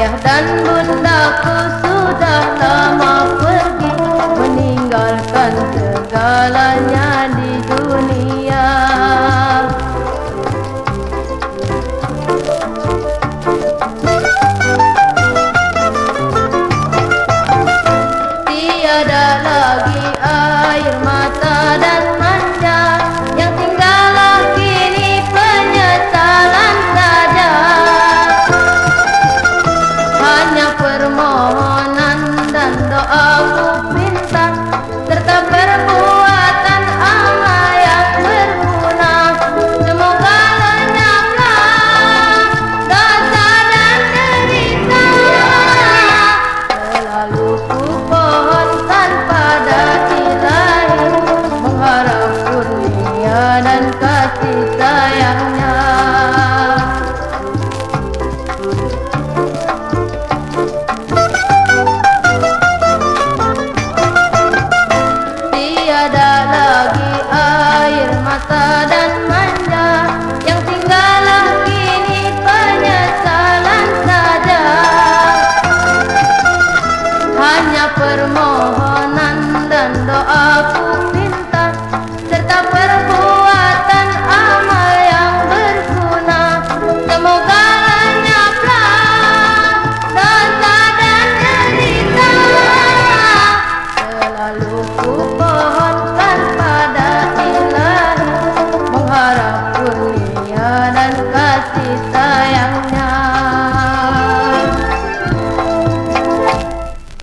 Ayah dan bundaku sudah lama pergi Meninggalkan segalanya di dunia. Tiada lagi air mata